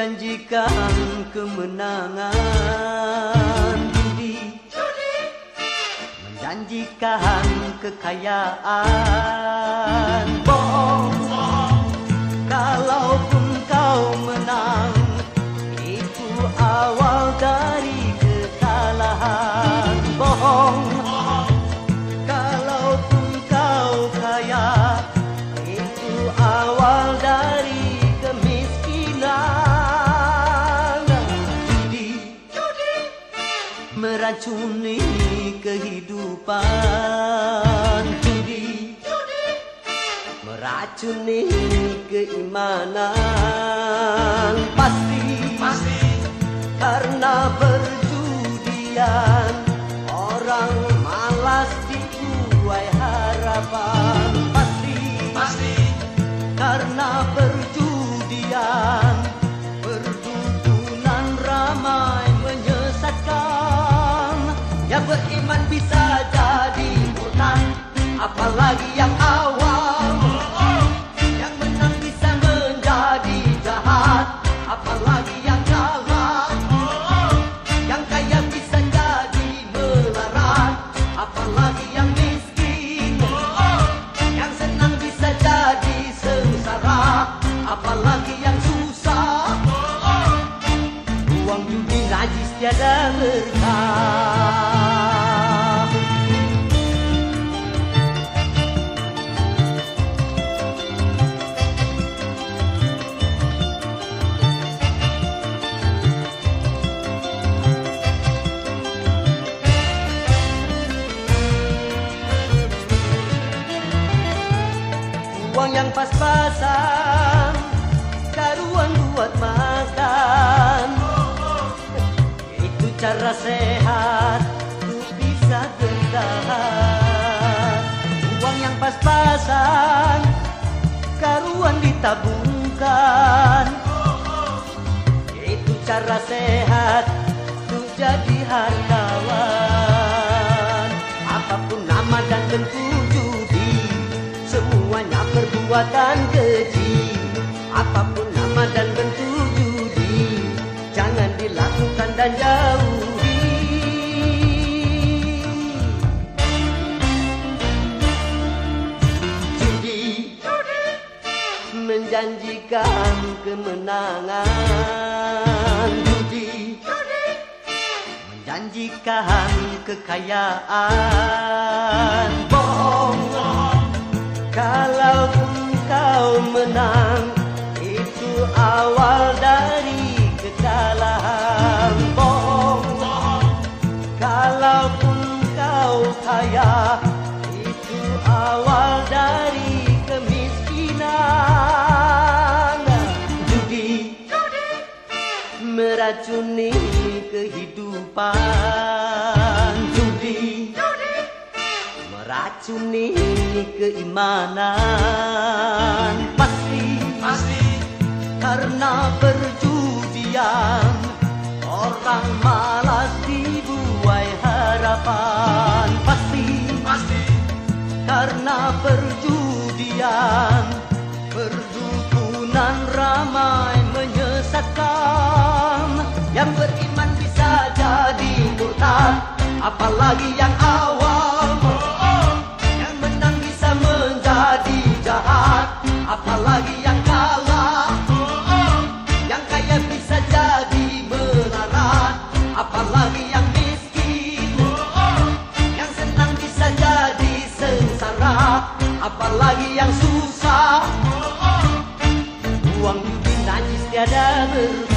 menjanjikan kemenangan judi. Menjanjikan kekayaan. Bohong. Kalaupun kau menang itu awal dari kekalahan. Bohong meracuni kehidupan. Judi. Meracuni keimanan. Pasti. Pasti. Karena perjudian orang malas dibuai harapan. Pasti. Pasti. Karena perjudian bisa jadi murtad apalagi uang yang pas-pasan karuan buat makan. Itu cara sehat untuk bisa bertahan. Uang yang pas-pasan karuan ditabungkan. Itu cara sehat untuk jadi hartawan. Apa pun nama dan bentuk perbuatan keji apa pun nama dan bentuk judi jangan dilakukan dan jauhi. Judi menjanjikan kemenangan. Judi menjanjikan kekayaan. Bohong. Kalau menang. Itu awal dari kekalahan bohong kalaupun kau kaya itu awal dari kemiskinan. Judi meracuni kehidupan. Judi meracuni keimanan pasti. Pasti. Karena perjudian perdukunan ramai menyesatkan. Yang beriman bisa jadi murtad apalagi yang Amen.